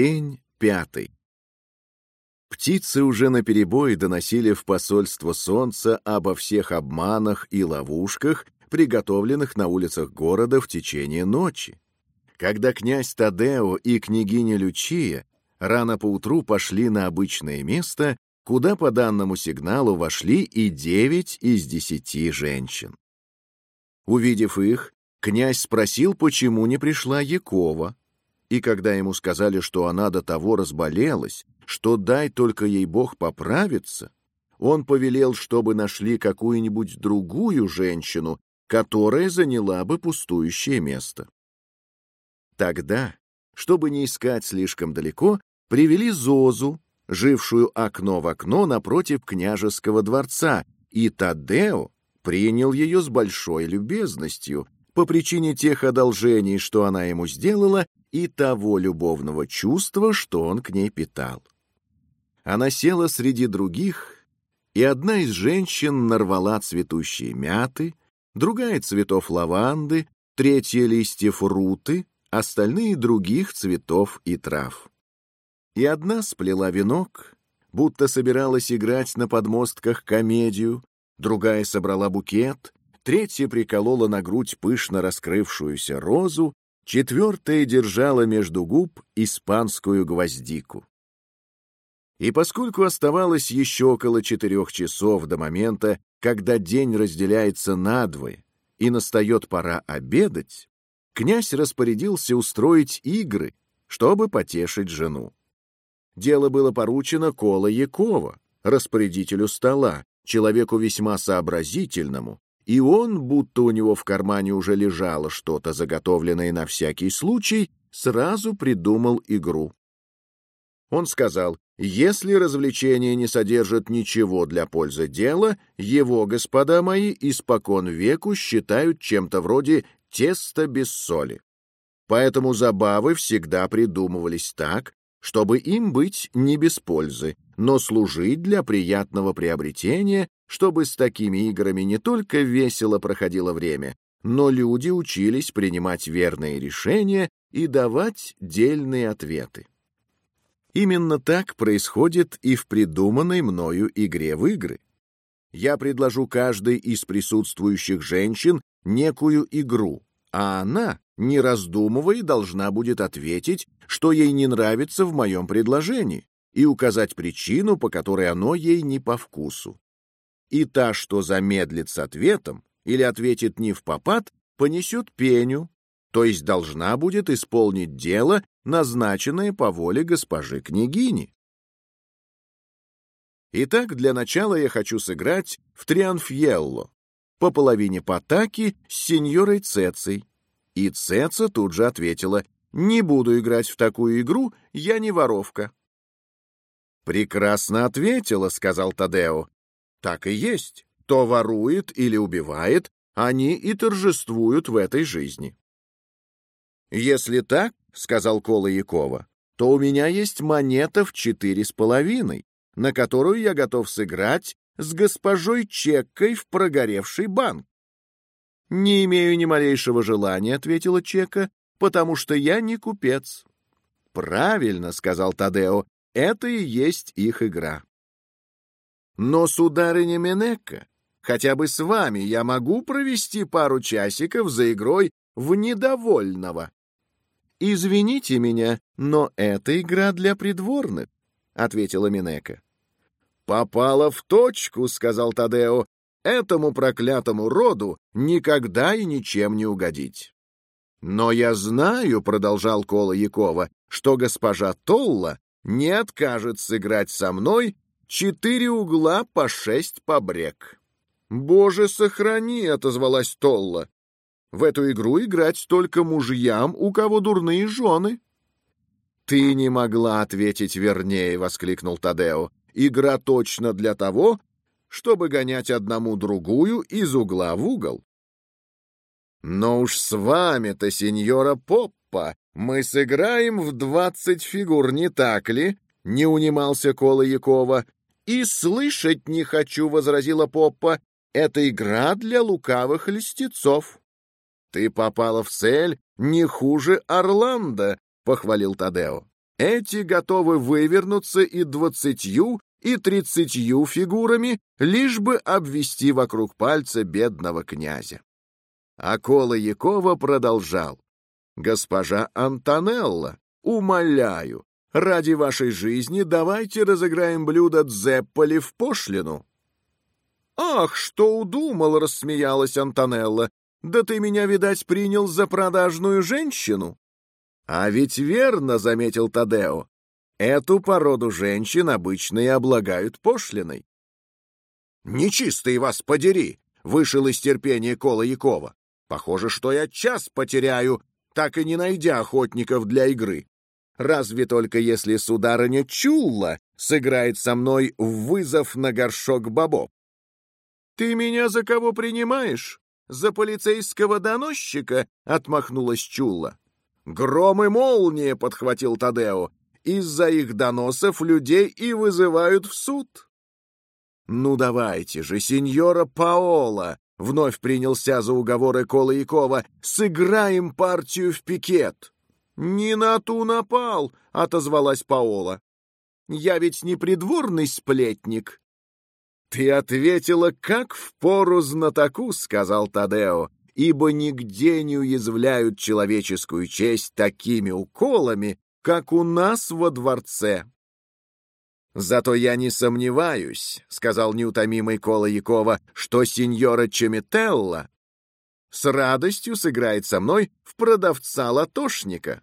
День пятый. Птицы уже наперебой доносили в посольство солнца обо всех обманах и ловушках, приготовленных на улицах города в течение ночи. Когда князь Тадео и княгиня Лючия рано поутру пошли на обычное место, куда по данному сигналу вошли и девять из десяти женщин. Увидев их, князь спросил, почему не пришла Якова, и когда ему сказали, что она до того разболелась, что дай только ей Бог поправиться, он повелел, чтобы нашли какую-нибудь другую женщину, которая заняла бы пустующее место. Тогда, чтобы не искать слишком далеко, привели Зозу, жившую окно в окно напротив княжеского дворца, и Тадео принял ее с большой любезностью по причине тех одолжений, что она ему сделала, и того любовного чувства, что он к ней питал. Она села среди других, и одна из женщин нарвала цветущие мяты, другая — цветов лаванды, третья — листьев руты, остальные — других цветов и трав. И одна сплела венок, будто собиралась играть на подмостках комедию, другая собрала букет, третья приколола на грудь пышно раскрывшуюся розу, четвертая держала между губ испанскую гвоздику. И поскольку оставалось еще около четырех часов до момента, когда день разделяется надвое и настает пора обедать, князь распорядился устроить игры, чтобы потешить жену. Дело было поручено Кола Якова, распорядителю стола, человеку весьма сообразительному, и он, будто у него в кармане уже лежало что-то, заготовленное на всякий случай, сразу придумал игру. Он сказал, если развлечение не содержит ничего для пользы дела, его, господа мои, испокон веку считают чем-то вроде теста без соли. Поэтому забавы всегда придумывались так, чтобы им быть не без пользы, но служить для приятного приобретения чтобы с такими играми не только весело проходило время, но люди учились принимать верные решения и давать дельные ответы. Именно так происходит и в придуманной мною игре в игры. Я предложу каждой из присутствующих женщин некую игру, а она, не раздумывая, должна будет ответить, что ей не нравится в моем предложении, и указать причину, по которой оно ей не по вкусу и та, что замедлит с ответом или ответит не в попад, понесет пеню, то есть должна будет исполнить дело, назначенное по воле госпожи княгини. Итак, для начала я хочу сыграть в Трианфьелло по половине Потаки с сеньорой Цецей. И Цеца тут же ответила, «Не буду играть в такую игру, я не воровка». «Прекрасно ответила», — сказал Тадео. Так и есть. То ворует или убивает, они и торжествуют в этой жизни. «Если так, — сказал Кола Якова, — то у меня есть монета в четыре с половиной, на которую я готов сыграть с госпожой Чеккой в прогоревший банк. «Не имею ни малейшего желания», — ответила Чека, — «потому что я не купец». «Правильно», — сказал Тадео, — «это и есть их игра». Но, сударыня Менекка, хотя бы с вами я могу провести пару часиков за игрой в недовольного. «Извините меня, но это игра для придворных», — ответила Минека. «Попала в точку», — сказал Тадео. «Этому проклятому роду никогда и ничем не угодить». «Но я знаю», — продолжал Кола Якова, «что госпожа Толла не откажет сыграть со мной Четыре угла по шесть побрек. «Боже, сохрани!» — отозвалась Толла. «В эту игру играть только мужьям, у кого дурные жены». «Ты не могла ответить вернее!» — воскликнул Тадео. «Игра точно для того, чтобы гонять одному другую из угла в угол». «Но уж с вами-то, сеньора Поппа, мы сыграем в двадцать фигур, не так ли?» — не унимался Кола Якова. «И слышать не хочу», — возразила Поппа. «Это игра для лукавых льстецов». «Ты попала в цель не хуже Орландо», — похвалил Тадео. Эти готовы вывернуться и двадцатью, и тридцатью фигурами, лишь бы обвести вокруг пальца бедного князя. А Кола Якова продолжал. «Госпожа Антонелла, умоляю, ради вашей жизни давайте разыграем блюдо дзепполи в пошлину». «Ах, что удумал!» — рассмеялась Антонелла. «Да ты меня, видать, принял за продажную женщину?» «А ведь верно», — заметил Тадео. «Эту породу женщин обычно и облагают пошлиной». «Нечистый вас подери!» — вышел из терпения Кола Якова. «Похоже, что я час потеряю, так и не найдя охотников для игры. Разве только если сударыня Чулла сыграет со мной в вызов на горшок бобов. «Ты меня за кого принимаешь? За полицейского доносчика?» — отмахнулась Чулла. «Гром и молния!» — подхватил Тадео. «Из-за их доносов людей и вызывают в суд». «Ну давайте же, сеньора Паола!» — вновь принялся за уговоры Кола Якова. «Сыграем партию в пикет!» «Не на ту напал!» — отозвалась Паола. «Я ведь не придворный сплетник!» «Ты ответила, как в пору знатоку», — сказал Тадео, «ибо нигде не уязвляют человеческую честь такими уколами, как у нас во дворце». «Зато я не сомневаюсь», — сказал неутомимый Кола Якова, «что сеньора Чемителла с радостью сыграет со мной в продавца-латошника».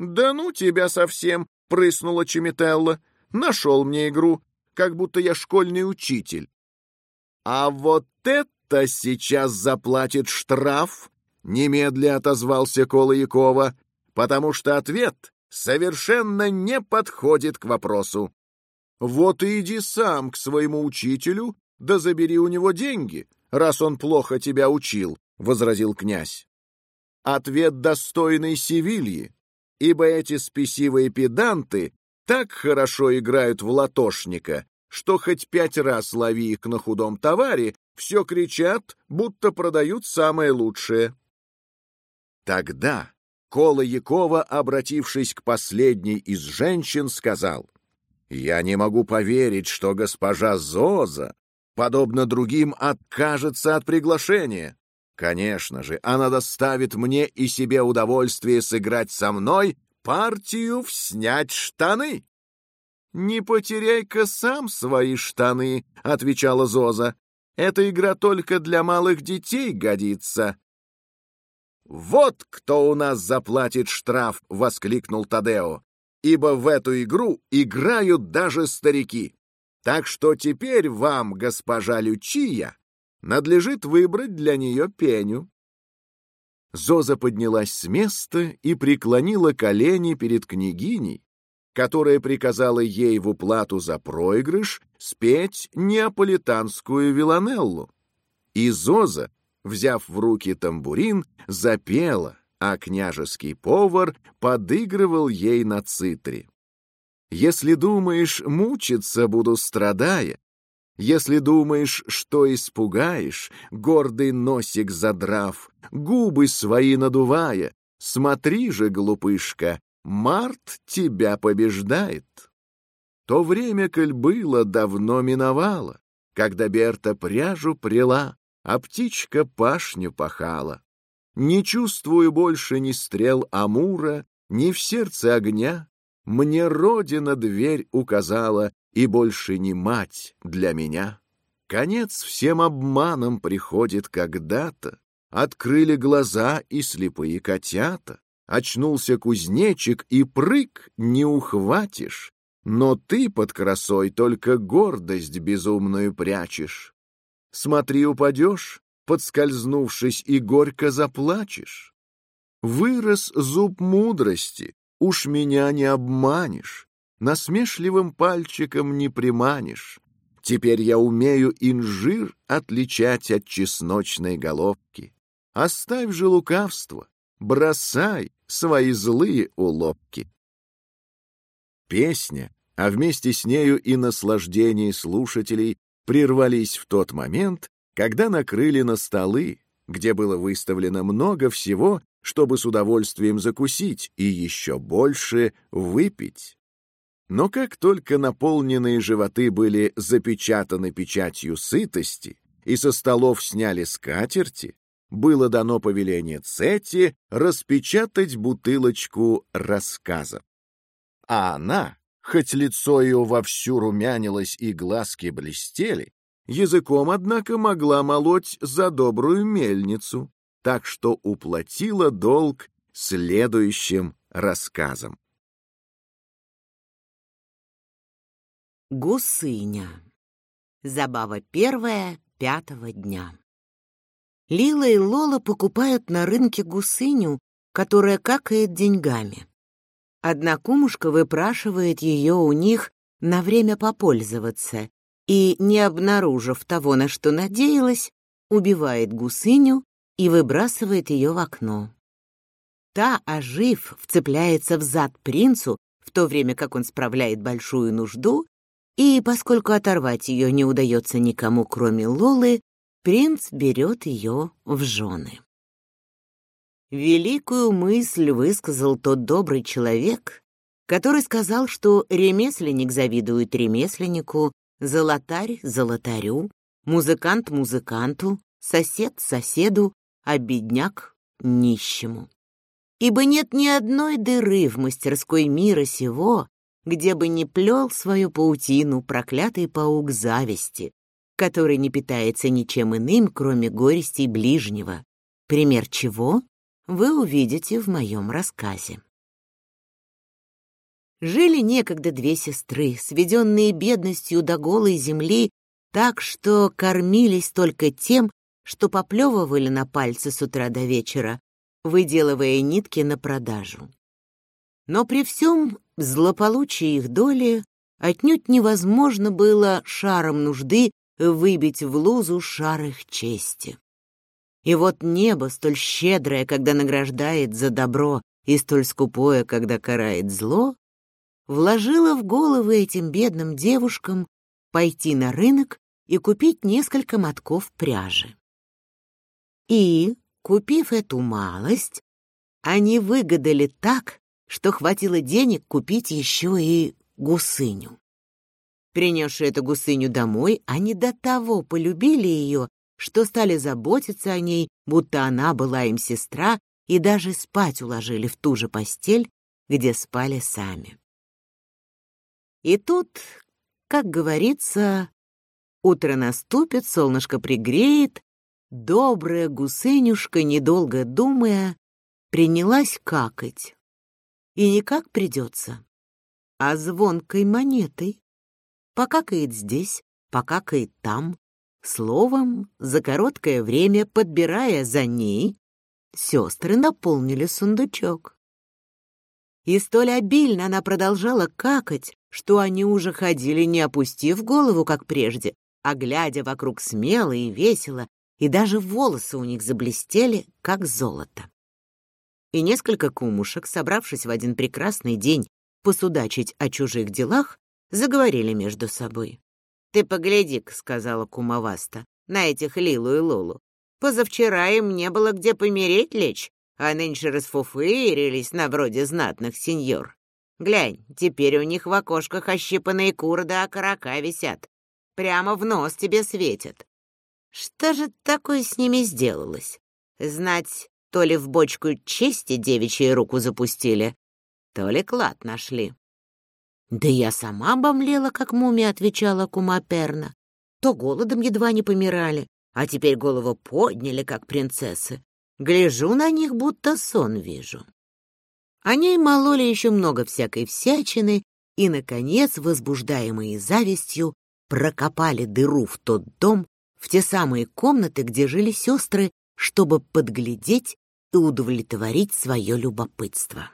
«Да ну тебя совсем!» — прыснула Чемителла. «Нашел мне игру, как будто я школьный учитель». «А вот это сейчас заплатит штраф!» — немедля отозвался Кола Якова, потому что ответ совершенно не подходит к вопросу. Вот и иди сам к своему учителю, да забери у него деньги, раз он плохо тебя учил, — возразил князь. Ответ достойный Севильи, ибо эти спесивые педанты так хорошо играют в латошника, что хоть пять раз лови их на худом товаре, все кричат, будто продают самое лучшее. Тогда Кола Якова, обратившись к последней из женщин, сказал — я не могу поверить, что госпожа Зоза, подобно другим, откажется от приглашения. Конечно же, она доставит мне и себе удовольствие сыграть со мной партию в снять штаны. «Не потеряй-ка сам свои штаны», — отвечала Зоза. «Эта игра только для малых детей годится». «Вот кто у нас заплатит штраф!» — воскликнул Тадео ибо в эту игру играют даже старики. Так что теперь вам, госпожа Лючия, надлежит выбрать для нее пеню. Зоза поднялась с места и преклонила колени перед княгиней, которая приказала ей в уплату за проигрыш спеть неаполитанскую виланеллу. И Зоза, взяв в руки тамбурин, запела, а княжеский повар подыгрывал ей на цитре. «Если думаешь, мучиться буду страдая, если думаешь, что испугаешь, гордый носик задрав, губы свои надувая, смотри же, глупышка, март тебя побеждает». То время, коль было, давно миновало, когда Берта пряжу прила, а птичка пашню пахала. Не чувствую больше ни стрел Амура, ни в сердце огня. Мне Родина дверь указала, и больше не мать для меня. Конец всем обманам приходит когда-то. Открыли глаза и слепые котята. Очнулся кузнечик, и прыг не ухватишь. Но ты под красой только гордость безумную прячешь. Смотри, упадешь, подскользнувшись, и горько заплачешь. Вырос зуб мудрости, уж меня не обманешь, насмешливым пальчиком не приманишь. Теперь я умею инжир отличать от чесночной головки. Оставь же лукавство, бросай свои злые уловки. Песня, а вместе с нею и наслаждение слушателей прервались в тот момент, когда накрыли на столы, где было выставлено много всего, чтобы с удовольствием закусить и еще больше выпить. Но как только наполненные животы были запечатаны печатью сытости и со столов сняли скатерти, было дано повеление Цетти распечатать бутылочку рассказа. А она, хоть лицо ее вовсю румянилось и глазки блестели, языком, однако, могла молоть за добрую мельницу, так что уплатила долг следующим рассказом. Гусыня. Забава первая пятого дня. Лила и Лола покупают на рынке гусыню, которая какает деньгами. Одна кумушка выпрашивает ее у них на время попользоваться и, не обнаружив того, на что надеялась, убивает гусыню и выбрасывает ее в окно. Та, ожив, вцепляется в зад принцу, в то время как он справляет большую нужду, и, поскольку оторвать ее не удается никому, кроме Лолы, принц берет ее в жены. Великую мысль высказал тот добрый человек, который сказал, что ремесленник завидует ремесленнику, золотарь — золотарю, музыкант — музыканту, сосед — соседу, а бедняк — нищему. Ибо нет ни одной дыры в мастерской мира сего, где бы не плел свою паутину проклятый паук зависти, который не питается ничем иным, кроме горестей ближнего, пример чего вы увидите в моем рассказе. Жили некогда две сестры, сведенные бедностью до голой земли, так что кормились только тем, что поплевывали на пальцы с утра до вечера, выделывая нитки на продажу. Но при всем злополучии их доли отнюдь невозможно было шаром нужды выбить в лузу шар их чести. И вот небо, столь щедрое, когда награждает за добро, и столь скупое, когда карает зло, вложило в головы этим бедным девушкам пойти на рынок и купить несколько мотков пряжи. И, купив эту малость, они выгадали так, что хватило денег купить еще и гусыню. Принесши эту гусыню домой, они до того полюбили ее, что стали заботиться о ней, будто она была им сестра, и даже спать уложили в ту же постель, где спали сами. И тут, как говорится, утро наступит, солнышко пригреет, добрая гусынюшка, недолго думая, принялась какать. И не как придется, а звонкой монетой покакает здесь, покакает там. Словом, за короткое время, подбирая за ней, сестры наполнили сундучок. И столь обильно она продолжала какать, что они уже ходили, не опустив голову, как прежде, а глядя вокруг смело и весело, и даже волосы у них заблестели, как золото. И несколько кумушек, собравшись в один прекрасный день посудачить о чужих делах, заговорили между собой. «Ты погляди-ка», — сказала кумоваста, — «на этих Лилу и Лолу. Позавчера им не было где помереть лечь, а нынче расфуфырились на вроде знатных сеньор. Глянь, теперь у них в окошках ощипанные куры да окорока висят. Прямо в нос тебе светят. Что же такое с ними сделалось? Знать, то ли в бочку чести девичью руку запустили, то ли клад нашли. «Да я сама обомлела, как мумия», — отвечала кума Перна. «То голодом едва не помирали, а теперь голову подняли, как принцессы. Гляжу на них, будто сон вижу». Они мололи еще много всякой всячины и, наконец, возбуждаемые завистью, прокопали дыру в тот дом, в те самые комнаты, где жили сестры, чтобы подглядеть и удовлетворить свое любопытство.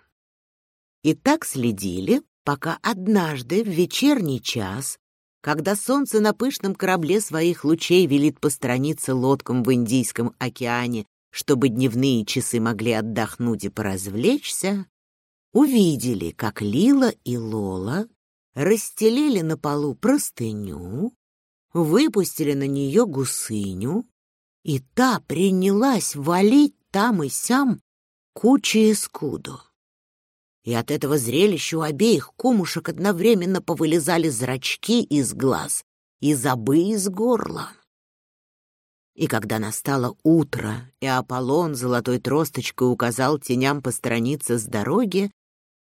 И так следили, пока однажды в вечерний час, когда солнце на пышном корабле своих лучей велит постраниться лодкам в Индийском океане, чтобы дневные часы могли отдохнуть и поразвлечься, увидели, как Лила и Лола расстелили на полу простыню, выпустили на нее гусыню, и та принялась валить там и сям кучи эскудо. И от этого зрелища у обеих кумушек одновременно повылезали зрачки из глаз и зобы из горла. И когда настало утро, и Аполлон золотой тросточкой указал теням постраниться с дороги,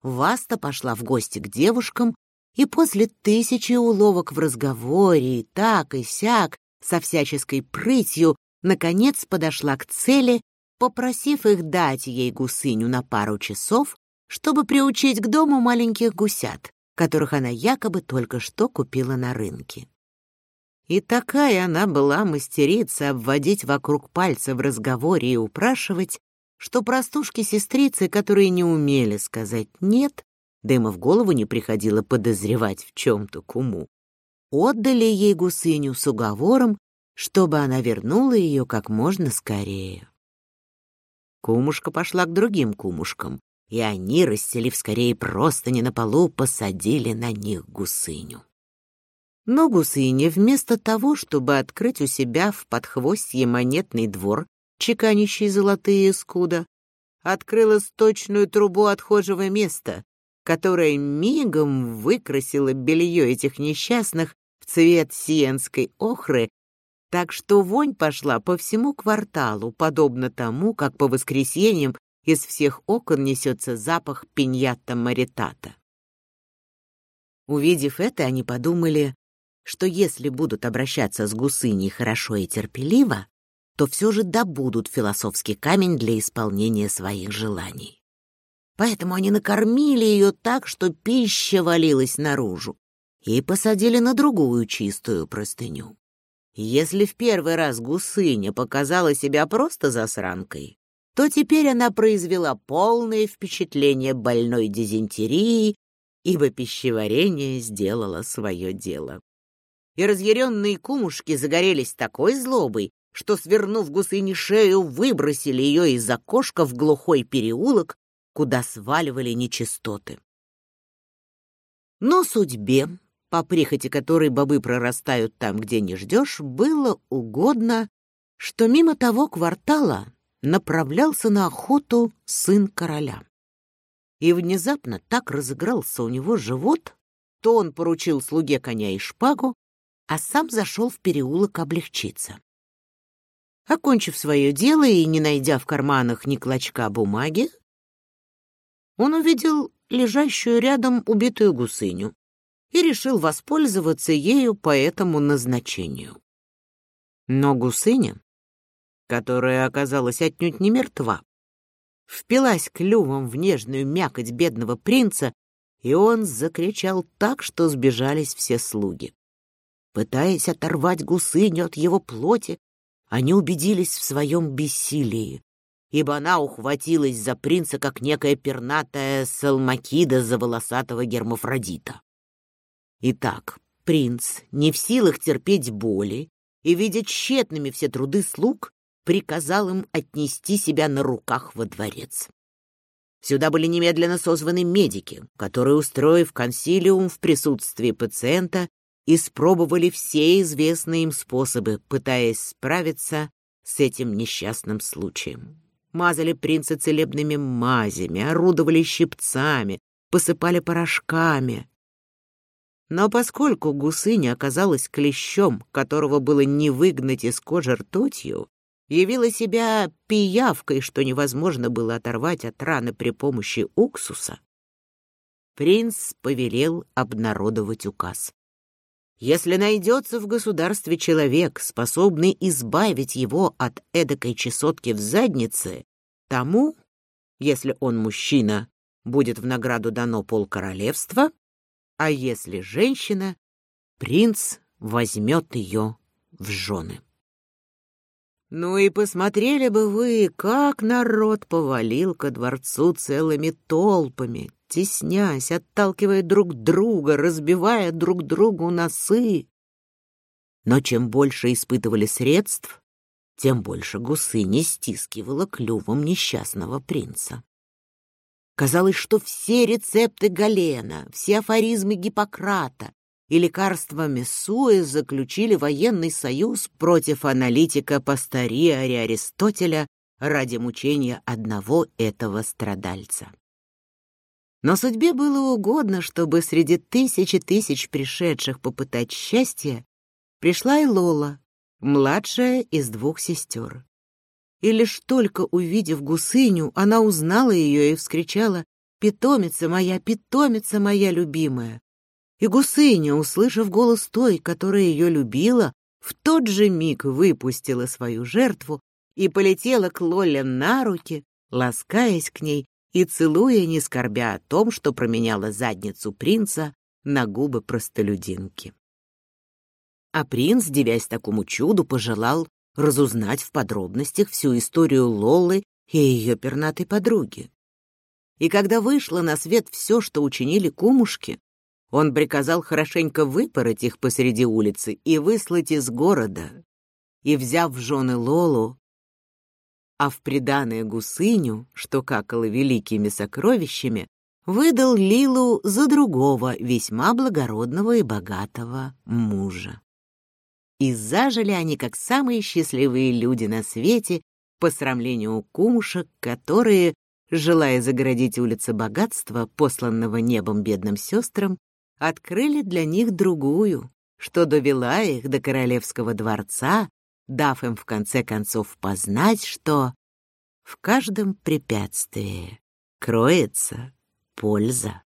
Васта пошла в гости к девушкам, и после тысячи уловок в разговоре и так и сяк, со всяческой прытью, наконец подошла к цели, попросив их дать ей гусыню на пару часов, чтобы приучить к дому маленьких гусят, которых она якобы только что купила на рынке. И такая она была мастерица обводить вокруг пальца в разговоре и упрашивать, что простушки-сестрицы, которые не умели сказать «нет», да в голову не приходило подозревать в чем-то куму, отдали ей гусыню с уговором, чтобы она вернула ее как можно скорее. Кумушка пошла к другим кумушкам, и они, расстелив скорее просто не на полу, посадили на них гусыню. Но гусыня вместо того, чтобы открыть у себя в подхвостье монетный двор, чеканящий золотые скуда, открыла сточную трубу отхожего места, которое мигом выкрасило белье этих несчастных в цвет сиенской охры, так что вонь пошла по всему кварталу, подобно тому, как по воскресеньям из всех окон несется запах пиньята маритата. Увидев это, они подумали, что если будут обращаться с гусыней хорошо и терпеливо, то все же добудут философский камень для исполнения своих желаний. Поэтому они накормили ее так, что пища валилась наружу, и посадили на другую чистую простыню. Если в первый раз гусыня показала себя просто засранкой, то теперь она произвела полное впечатление больной дизентерии, ибо пищеварение сделало свое дело и разъяренные кумушки загорелись такой злобой, что, свернув гусыни шею, выбросили ее из окошка в глухой переулок, куда сваливали нечистоты. Но судьбе, по прихоти которой бобы прорастают там, где не ждешь, было угодно, что мимо того квартала направлялся на охоту сын короля. И внезапно так разыгрался у него живот, то он поручил слуге коня и шпагу, а сам зашел в переулок облегчиться. Окончив свое дело и не найдя в карманах ни клочка бумаги, он увидел лежащую рядом убитую гусыню и решил воспользоваться ею по этому назначению. Но гусыня, которая оказалась отнюдь не мертва, впилась клювом в нежную мякоть бедного принца, и он закричал так, что сбежались все слуги. Пытаясь оторвать гусыню от его плоти, они убедились в своем бессилии, ибо она ухватилась за принца, как некая пернатая салмакида за волосатого гермафродита. Итак, принц, не в силах терпеть боли и, видя тщетными все труды слуг, приказал им отнести себя на руках во дворец. Сюда были немедленно созваны медики, которые, устроив консилиум в присутствии пациента, испробовали все известные им способы, пытаясь справиться с этим несчастным случаем. Мазали принца целебными мазями, орудовали щипцами, посыпали порошками. Но поскольку гусыня оказалась клещом, которого было не выгнать из кожи ртутью, явила себя пиявкой, что невозможно было оторвать от раны при помощи уксуса, принц повелел обнародовать указ. Если найдется в государстве человек, способный избавить его от эдакой чесотки в заднице, тому, если он мужчина, будет в награду дано полкоролевства, а если женщина, принц возьмет ее в жены. Ну и посмотрели бы вы, как народ повалил ко дворцу целыми толпами, теснясь, отталкивая друг друга, разбивая друг другу носы. Но чем больше испытывали средств, тем больше гусы не стискивала клювом несчастного принца. Казалось, что все рецепты Галена, все афоризмы Гиппократа и лекарства Мессуэ заключили военный союз против аналитика Пастариари Аристотеля, ради мучения одного этого страдальца. Но судьбе было угодно, чтобы среди тысячи тысяч пришедших попытать счастье пришла и Лола, младшая из двух сестер. И лишь только увидев гусыню, она узнала ее и вскричала «Питомица моя, питомица моя любимая!» И гусыня, услышав голос той, которая ее любила, в тот же миг выпустила свою жертву и полетела к Лоле на руки, ласкаясь к ней и целуя, не скорбя о том, что променяла задницу принца на губы простолюдинки. А принц, девясь такому чуду, пожелал разузнать в подробностях всю историю Лолы и ее пернатой подруги. И когда вышло на свет все, что учинили кумушки, он приказал хорошенько выпороть их посреди улицы и выслать из города. И, взяв в жены Лолу, а в приданое гусыню, что какало великими сокровищами, выдал Лилу за другого, весьма благородного и богатого мужа. И зажили они, как самые счастливые люди на свете, по срамлению кумушек, которые, желая загородить улицы богатства, посланного небом бедным сестрам, открыли для них другую, что довела их до королевского дворца дав им в конце концов познать, что в каждом препятствии кроется польза.